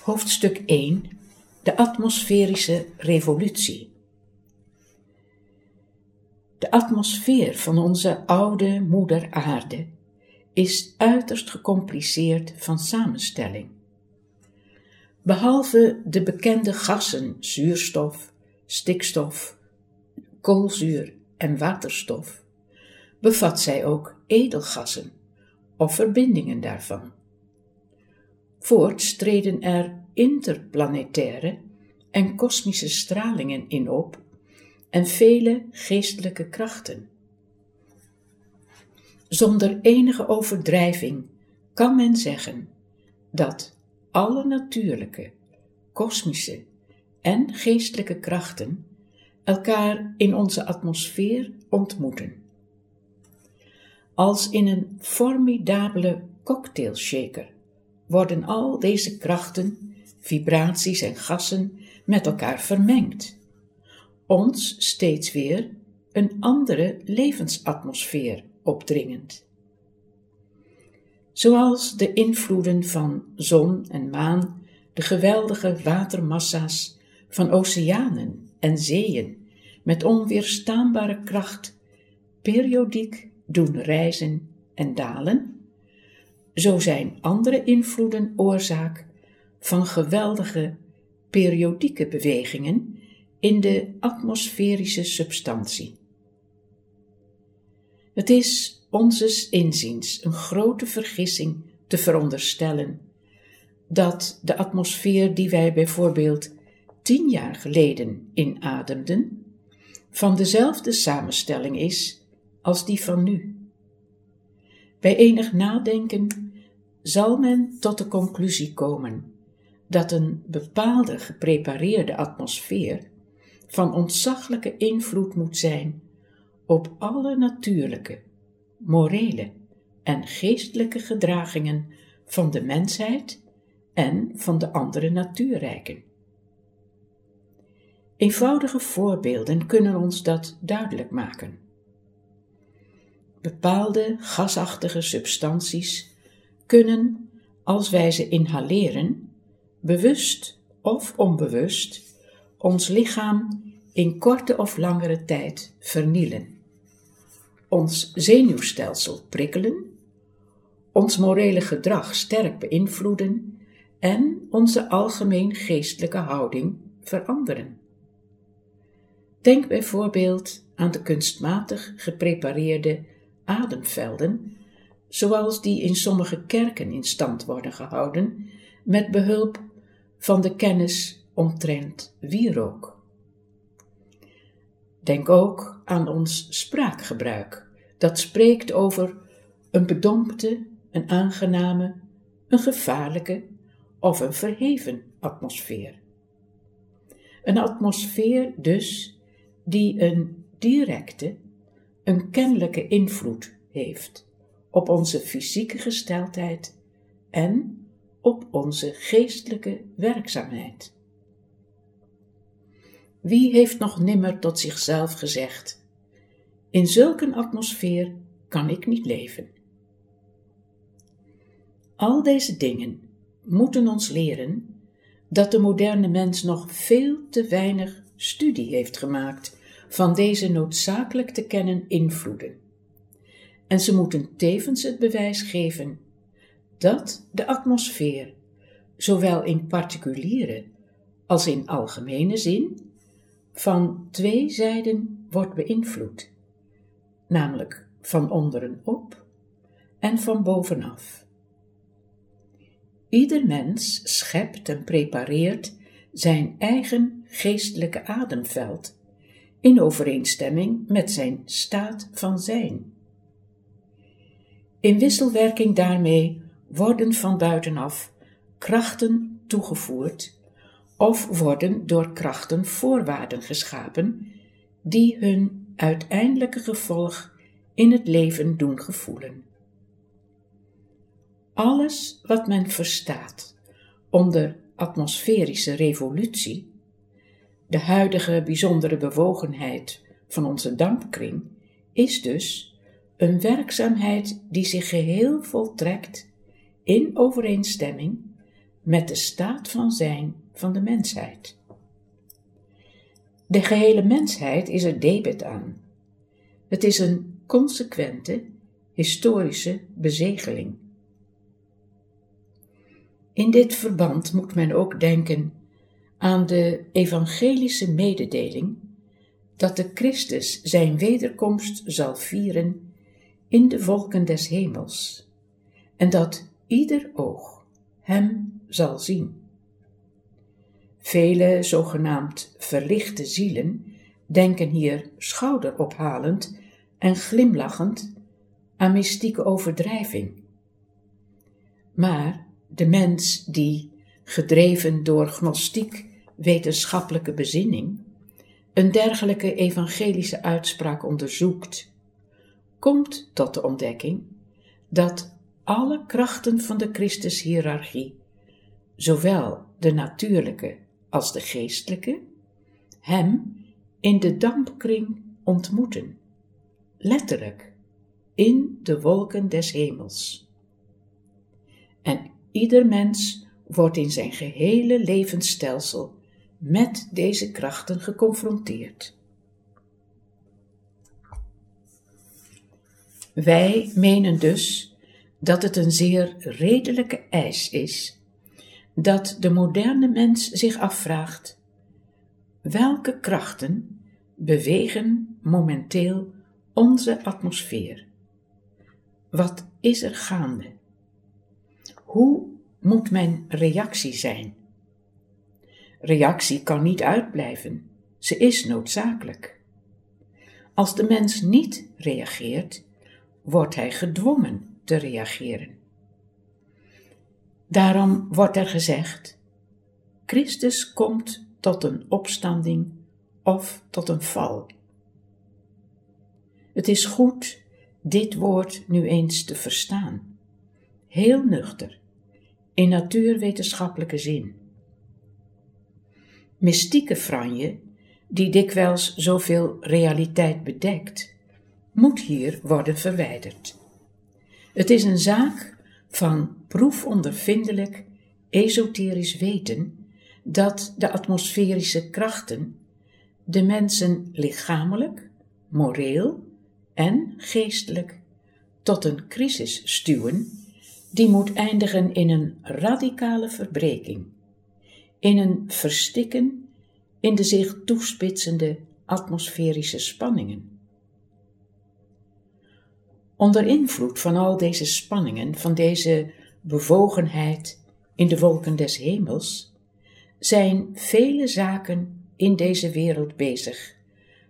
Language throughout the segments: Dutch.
Hoofdstuk 1 De atmosferische revolutie. De atmosfeer van onze oude moeder aarde is uiterst gecompliceerd van samenstelling. Behalve de bekende gassen zuurstof, stikstof, koolzuur en waterstof, bevat zij ook edelgassen of verbindingen daarvan. Voorts treden er interplanetaire en kosmische stralingen in op en vele geestelijke krachten. Zonder enige overdrijving kan men zeggen dat alle natuurlijke, kosmische en geestelijke krachten elkaar in onze atmosfeer ontmoeten. Als in een formidabele cocktailshaker worden al deze krachten, vibraties en gassen met elkaar vermengd, ons steeds weer een andere levensatmosfeer opdringend. Zoals de invloeden van zon en maan, de geweldige watermassa's van oceanen en zeeën met onweerstaanbare kracht periodiek doen reizen en dalen, zo zijn andere invloeden oorzaak van geweldige periodieke bewegingen in de atmosferische substantie. Het is onzes inziens een grote vergissing te veronderstellen dat de atmosfeer die wij bijvoorbeeld tien jaar geleden inademden, van dezelfde samenstelling is als die van nu. Bij enig nadenken zal men tot de conclusie komen dat een bepaalde geprepareerde atmosfeer van ontzaglijke invloed moet zijn op alle natuurlijke, morele en geestelijke gedragingen van de mensheid en van de andere natuurrijken. Eenvoudige voorbeelden kunnen ons dat duidelijk maken. Bepaalde gasachtige substanties kunnen, als wij ze inhaleren, bewust of onbewust, ons lichaam in korte of langere tijd vernielen, ons zenuwstelsel prikkelen, ons morele gedrag sterk beïnvloeden en onze algemeen geestelijke houding veranderen. Denk bijvoorbeeld aan de kunstmatig geprepareerde ademvelden, zoals die in sommige kerken in stand worden gehouden, met behulp van de kennis omtrent wierook. Denk ook aan ons spraakgebruik, dat spreekt over een bedompte, een aangename, een gevaarlijke of een verheven atmosfeer. Een atmosfeer dus die een directe, een kennelijke invloed heeft op onze fysieke gesteldheid en op onze geestelijke werkzaamheid. Wie heeft nog nimmer tot zichzelf gezegd: In zulke atmosfeer kan ik niet leven? Al deze dingen moeten ons leren dat de moderne mens nog veel te weinig studie heeft gemaakt van deze noodzakelijk te kennen invloeden. En ze moeten tevens het bewijs geven dat de atmosfeer, zowel in particuliere als in algemene zin, van twee zijden wordt beïnvloed, namelijk van onderen op en van bovenaf. Ieder mens schept en prepareert zijn eigen geestelijke ademveld in overeenstemming met zijn staat van zijn. In wisselwerking daarmee worden van buitenaf krachten toegevoerd of worden door krachten voorwaarden geschapen die hun uiteindelijke gevolg in het leven doen gevoelen. Alles wat men verstaat onder atmosferische revolutie, de huidige bijzondere bewogenheid van onze dampkring, is dus een werkzaamheid die zich geheel voltrekt in overeenstemming met de staat van zijn van de mensheid. De gehele mensheid is er debet aan. Het is een consequente historische bezegeling. In dit verband moet men ook denken aan de evangelische mededeling dat de Christus zijn wederkomst zal vieren in de wolken des hemels en dat ieder oog hem zal zien. Vele zogenaamd verlichte zielen denken hier schouderophalend en glimlachend aan mystieke overdrijving. Maar de mens die, gedreven door gnostiek wetenschappelijke bezinning, een dergelijke evangelische uitspraak onderzoekt, komt tot de ontdekking dat alle krachten van de Christushierarchie, zowel de natuurlijke als de geestelijke, hem in de dampkring ontmoeten, letterlijk in de wolken des hemels. En ieder mens wordt in zijn gehele levensstelsel met deze krachten geconfronteerd. Wij menen dus dat het een zeer redelijke eis is dat de moderne mens zich afvraagt: welke krachten bewegen momenteel onze atmosfeer? Wat is er gaande? Hoe moet mijn reactie zijn? Reactie kan niet uitblijven, ze is noodzakelijk. Als de mens niet reageert, wordt hij gedwongen te reageren. Daarom wordt er gezegd: Christus komt tot een opstanding of tot een val. Het is goed dit woord nu eens te verstaan, heel nuchter, in natuurwetenschappelijke zin. Mystieke franje, die dikwijls zoveel realiteit bedekt, moet hier worden verwijderd. Het is een zaak van proefondervindelijk, esoterisch weten dat de atmosferische krachten de mensen lichamelijk, moreel en geestelijk tot een crisis stuwen die moet eindigen in een radicale verbreking, in een verstikken in de zich toespitsende atmosferische spanningen. Onder invloed van al deze spanningen, van deze bewogenheid in de wolken des hemels, zijn vele zaken in deze wereld bezig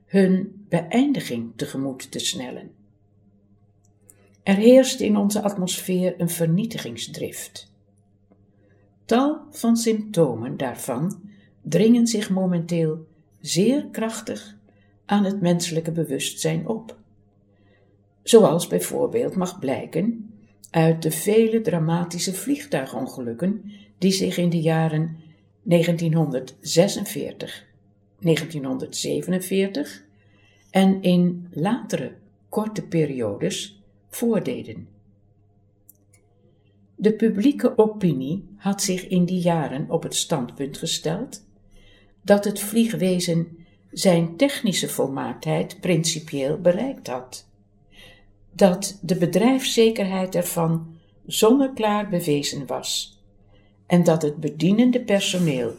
hun beëindiging tegemoet te snellen. Er heerst in onze atmosfeer een vernietigingsdrift. Tal van symptomen daarvan dringen zich momenteel zeer krachtig aan het menselijke bewustzijn op zoals bijvoorbeeld mag blijken uit de vele dramatische vliegtuigongelukken die zich in de jaren 1946, 1947 en in latere korte periodes voordeden. De publieke opinie had zich in die jaren op het standpunt gesteld dat het vliegwezen zijn technische volmaaktheid principieel bereikt had dat de bedrijfszekerheid ervan zonneklaar bewezen was en dat het bedienende personeel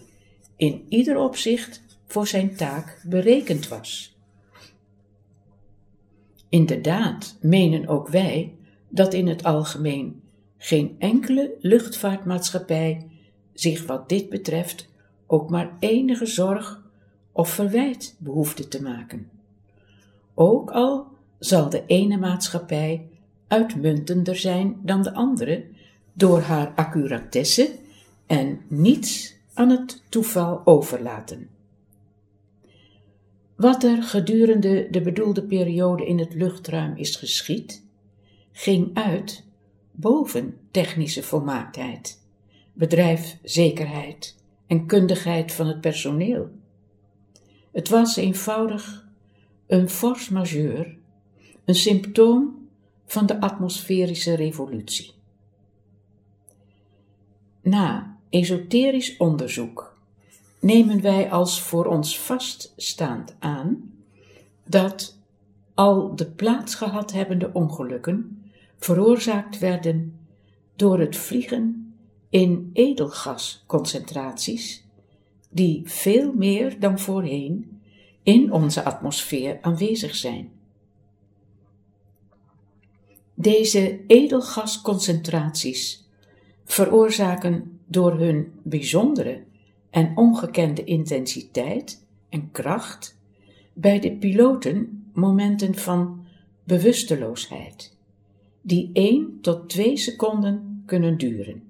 in ieder opzicht voor zijn taak berekend was. Inderdaad menen ook wij dat in het algemeen geen enkele luchtvaartmaatschappij zich wat dit betreft ook maar enige zorg of verwijt behoefde te maken. Ook al zal de ene maatschappij uitmuntender zijn dan de andere door haar accuratesse en niets aan het toeval overlaten. Wat er gedurende de bedoelde periode in het luchtruim is geschied, ging uit boven technische volmaaktheid, bedrijfzekerheid en kundigheid van het personeel. Het was eenvoudig een force majeure een symptoom van de atmosferische revolutie. Na esoterisch onderzoek nemen wij als voor ons vaststaand aan dat al de plaatsgehad hebbende ongelukken veroorzaakt werden door het vliegen in edelgasconcentraties, die veel meer dan voorheen in onze atmosfeer aanwezig zijn. Deze edelgasconcentraties veroorzaken door hun bijzondere en ongekende intensiteit en kracht bij de piloten momenten van bewusteloosheid, die 1 tot 2 seconden kunnen duren,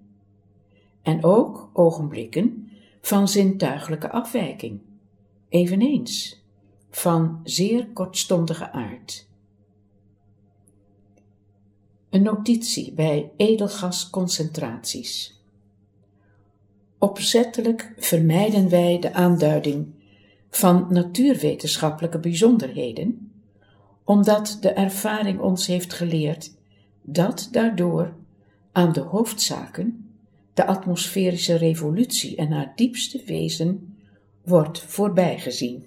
en ook ogenblikken van zintuigelijke afwijking, eveneens van zeer kortstondige aard. Een notitie bij edelgasconcentraties. Opzettelijk vermijden wij de aanduiding van natuurwetenschappelijke bijzonderheden, omdat de ervaring ons heeft geleerd dat daardoor aan de hoofdzaken, de atmosferische revolutie en haar diepste wezen, wordt voorbijgezien.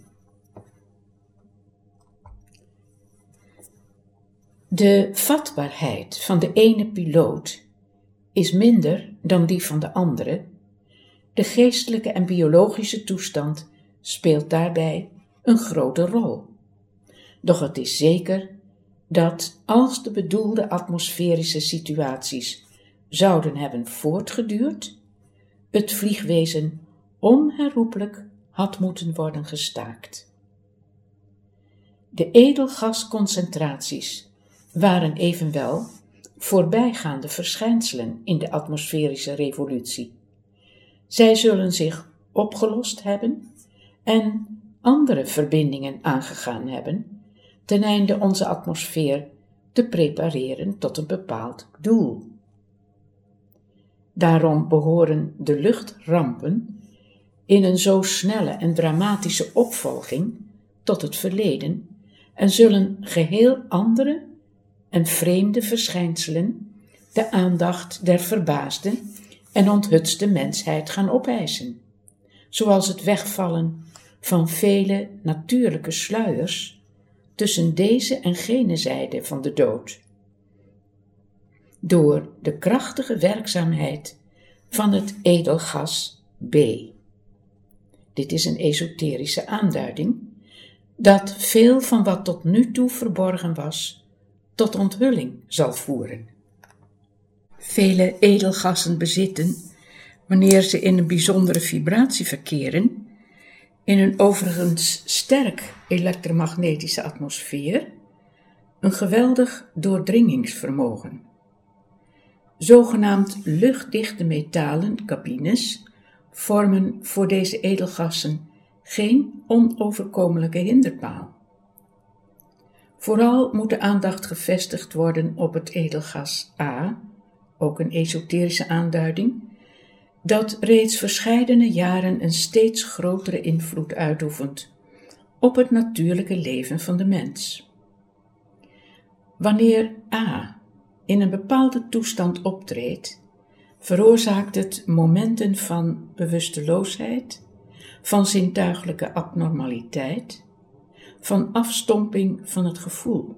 De vatbaarheid van de ene piloot is minder dan die van de andere. De geestelijke en biologische toestand speelt daarbij een grote rol. Doch het is zeker dat als de bedoelde atmosferische situaties zouden hebben voortgeduurd, het vliegwezen onherroepelijk had moeten worden gestaakt. De edelgasconcentraties waren evenwel voorbijgaande verschijnselen in de atmosferische revolutie. Zij zullen zich opgelost hebben en andere verbindingen aangegaan hebben, ten einde onze atmosfeer te prepareren tot een bepaald doel. Daarom behoren de luchtrampen in een zo snelle en dramatische opvolging tot het verleden en zullen geheel andere en vreemde verschijnselen de aandacht der verbaasde en onthutste mensheid gaan opeisen, zoals het wegvallen van vele natuurlijke sluiers tussen deze en gene zijde van de dood. Door de krachtige werkzaamheid van het edelgas B. Dit is een esoterische aanduiding, dat veel van wat tot nu toe verborgen was, tot onthulling zal voeren. Vele edelgassen bezitten, wanneer ze in een bijzondere vibratie verkeren, in een overigens sterk elektromagnetische atmosfeer, een geweldig doordringingsvermogen. Zogenaamd luchtdichte metalen cabines vormen voor deze edelgassen geen onoverkomelijke hinderpaal. Vooral moet de aandacht gevestigd worden op het edelgas A, ook een esoterische aanduiding, dat reeds verscheidene jaren een steeds grotere invloed uitoefent op het natuurlijke leven van de mens. Wanneer A in een bepaalde toestand optreedt, veroorzaakt het momenten van bewusteloosheid, van zintuiglijke abnormaliteit, van afstomping van het gevoel.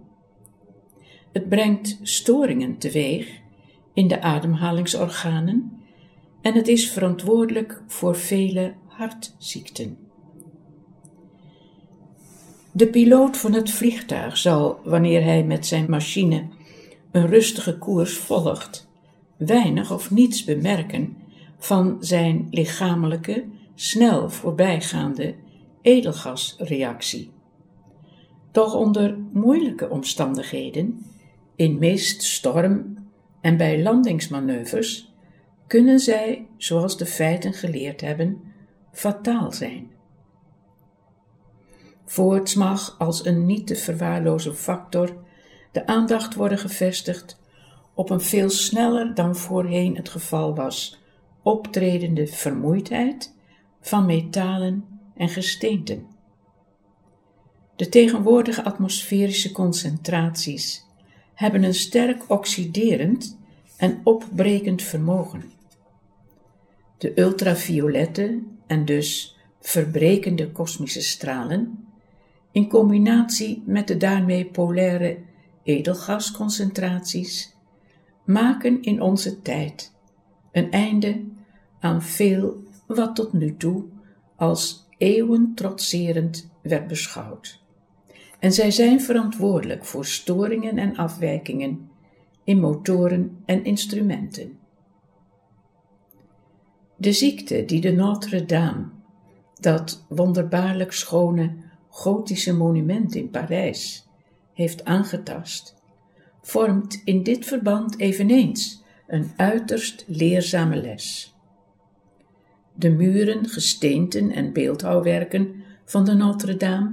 Het brengt storingen teweeg in de ademhalingsorganen en het is verantwoordelijk voor vele hartziekten. De piloot van het vliegtuig zal, wanneer hij met zijn machine een rustige koers volgt, weinig of niets bemerken van zijn lichamelijke, snel voorbijgaande edelgasreactie. Doch onder moeilijke omstandigheden, in mist, storm en bij landingsmanoeuvres, kunnen zij, zoals de feiten geleerd hebben, fataal zijn. Voorts mag als een niet te verwaarlozen factor de aandacht worden gevestigd op een veel sneller dan voorheen het geval was optredende vermoeidheid van metalen en gesteenten. De tegenwoordige atmosferische concentraties hebben een sterk oxiderend en opbrekend vermogen. De ultraviolette en dus verbrekende kosmische stralen, in combinatie met de daarmee polaire edelgasconcentraties, maken in onze tijd een einde aan veel wat tot nu toe als eeuwen trotserend werd beschouwd. En zij zijn verantwoordelijk voor storingen en afwijkingen in motoren en instrumenten. De ziekte die de Notre-Dame, dat wonderbaarlijk schone gotische monument in Parijs, heeft aangetast, vormt in dit verband eveneens een uiterst leerzame les. De muren, gesteenten en beeldhouwwerken van de Notre-Dame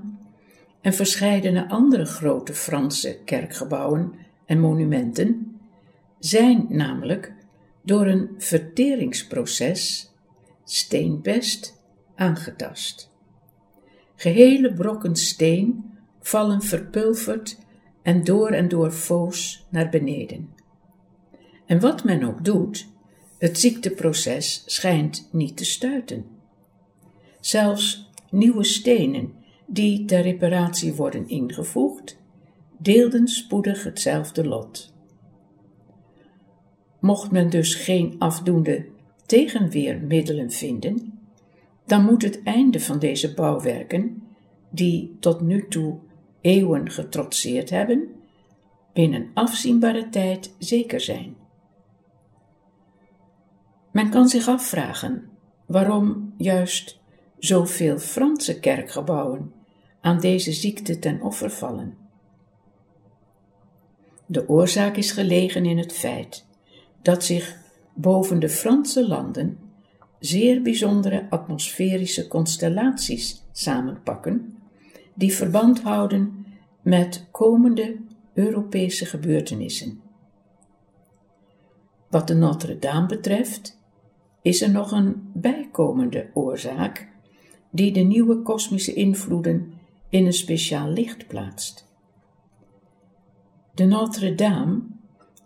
en verscheidene andere grote Franse kerkgebouwen en monumenten zijn namelijk door een verteringsproces, steenbest, aangetast. Gehele brokken steen vallen verpulverd en door en door foos naar beneden. En wat men ook doet, het ziekteproces schijnt niet te stuiten. Zelfs nieuwe stenen die ter reparatie worden ingevoegd, deelden spoedig hetzelfde lot. Mocht men dus geen afdoende tegenweermiddelen vinden, dan moet het einde van deze bouwwerken, die tot nu toe eeuwen getrotseerd hebben, binnen afzienbare tijd zeker zijn. Men kan zich afvragen waarom juist zoveel Franse kerkgebouwen aan deze ziekte ten offer vallen. De oorzaak is gelegen in het feit dat zich boven de Franse landen zeer bijzondere atmosferische constellaties samenpakken, die verband houden met komende Europese gebeurtenissen. Wat de Notre-Dame betreft, is er nog een bijkomende oorzaak die de nieuwe kosmische invloeden in een speciaal licht plaatst. De Notre-Dame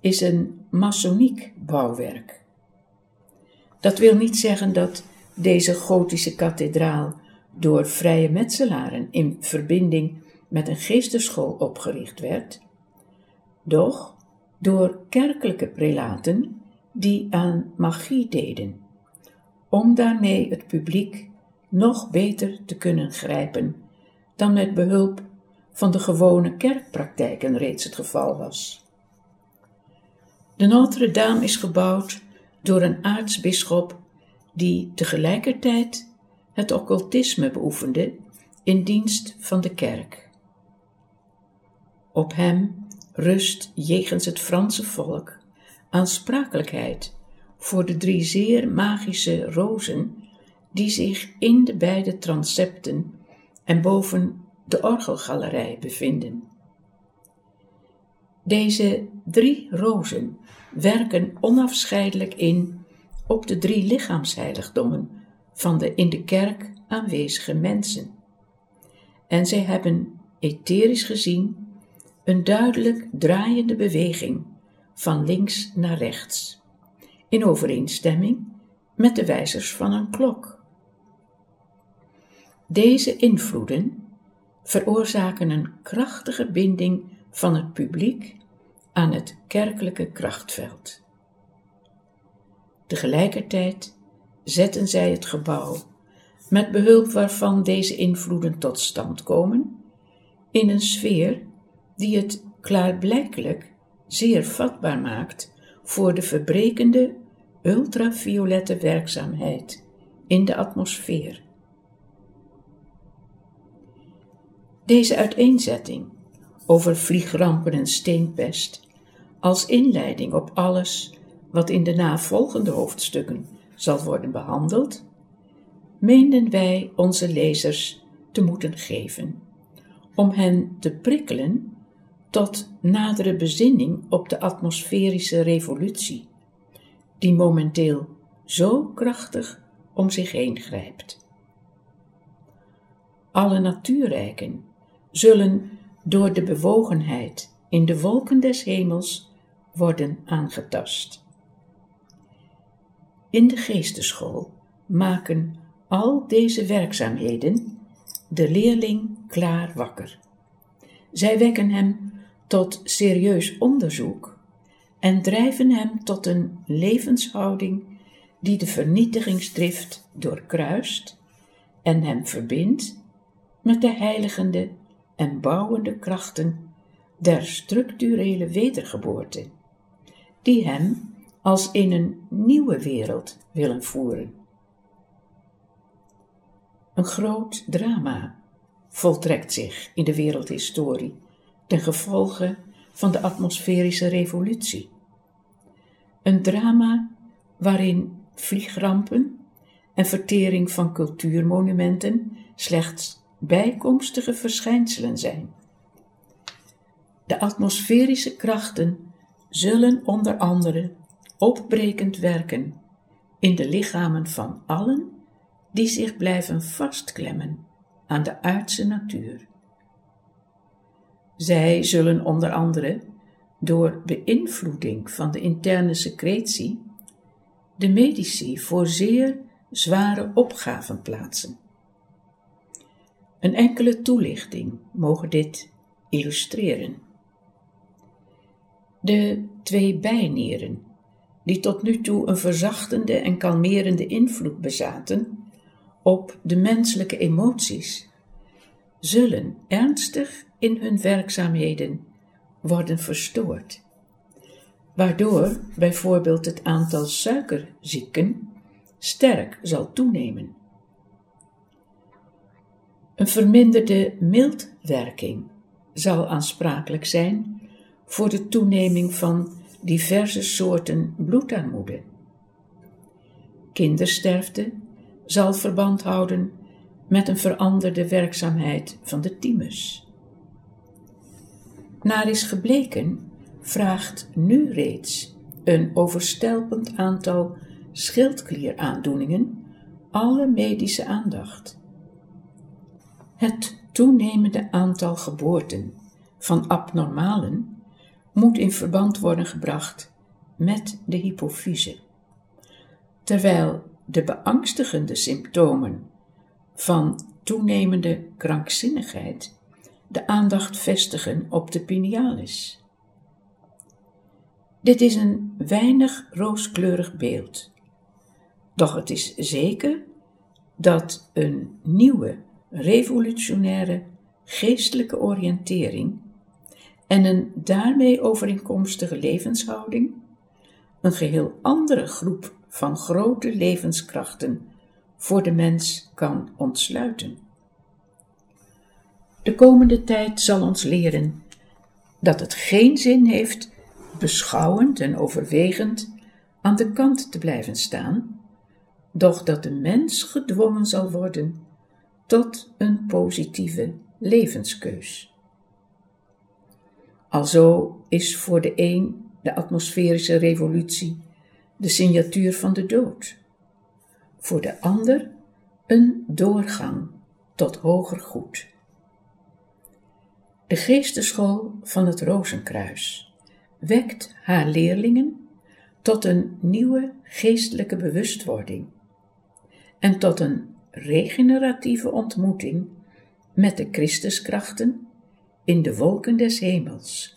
is een masoniek bouwwerk. Dat wil niet zeggen dat deze gotische kathedraal door vrije metselaren in verbinding met een geesteschool opgericht werd, doch door kerkelijke prelaten die aan magie deden, om daarmee het publiek nog beter te kunnen grijpen dan met behulp van de gewone kerkpraktijken reeds het geval was. De Notre-Dame is gebouwd door een aartsbisschop die tegelijkertijd het occultisme beoefende in dienst van de kerk. Op hem rust jegens het Franse volk aansprakelijkheid voor de drie zeer magische rozen die zich in de beide transepten en boven de orgelgalerij bevinden. Deze drie rozen werken onafscheidelijk in op de drie lichaamsheiligdommen van de in de kerk aanwezige mensen. En zij hebben etherisch gezien een duidelijk draaiende beweging van links naar rechts, in overeenstemming met de wijzers van een klok. Deze invloeden veroorzaken een krachtige binding van het publiek aan het kerkelijke krachtveld. Tegelijkertijd zetten zij het gebouw, met behulp waarvan deze invloeden tot stand komen, in een sfeer die het klaarblijkelijk zeer vatbaar maakt voor de verbrekende ultraviolette werkzaamheid in de atmosfeer. Deze uiteenzetting over vliegrampen en steenpest als inleiding op alles wat in de navolgende hoofdstukken zal worden behandeld, meenden wij onze lezers te moeten geven, om hen te prikkelen tot nadere bezinning op de atmosferische revolutie, die momenteel zo krachtig om zich heen grijpt. Alle natuurrijken zullen door de bewogenheid in de wolken des hemels worden aangetast. in de geesteschool maken al deze werkzaamheden de leerling klaar wakker. Zij wekken hem tot serieus onderzoek en drijven hem tot een levenshouding die de vernietigingsdrift doorkruist en hem verbindt met de heiligende en bouwende krachten der structurele wedergeboorte, die hem als in een nieuwe wereld willen voeren. Een groot drama voltrekt zich in de wereldhistorie ten gevolge van de atmosferische revolutie. Een drama waarin vliegrampen en vertering van cultuurmonumenten slechts bijkomstige verschijnselen zijn. De atmosferische krachten zullen onder andere opbrekend werken in de lichamen van allen die zich blijven vastklemmen aan de aardse natuur. Zij zullen onder andere door beïnvloeding van de interne secretie de medici voor zeer zware opgaven plaatsen. Een enkele toelichting mogen dit illustreren. De twee bijnieren, die tot nu toe een verzachtende en kalmerende invloed bezaten op de menselijke emoties, zullen ernstig in hun werkzaamheden worden verstoord, waardoor bijvoorbeeld het aantal suikerzieken sterk zal toenemen. Een verminderde mildwerking zal aansprakelijk zijn voor de toeneming van diverse soorten bloedarmoede. Kindersterfte zal verband houden met een veranderde werkzaamheid van de thymus. Naar is gebleken, vraagt nu reeds een overstelpend aantal schildklieraandoeningen alle medische aandacht. Het toenemende aantal geboorten van abnormalen moet in verband worden gebracht met de hypofyse, terwijl de beangstigende symptomen van toenemende krankzinnigheid de aandacht vestigen op de pinealis. Dit is een weinig rooskleurig beeld, doch het is zeker dat een nieuwe revolutionaire geestelijke oriëntering en een daarmee overeenkomstige levenshouding een geheel andere groep van grote levenskrachten voor de mens kan ontsluiten. De komende tijd zal ons leren dat het geen zin heeft beschouwend en overwegend aan de kant te blijven staan, doch dat de mens gedwongen zal worden tot een positieve levenskeus. Alzo is voor de een de atmosferische revolutie de signatuur van de dood, voor de ander een doorgang tot hoger goed. De geesteschool van het Rozenkruis wekt haar leerlingen tot een nieuwe geestelijke bewustwording en tot een regeneratieve ontmoeting met de Christuskrachten in de wolken des hemels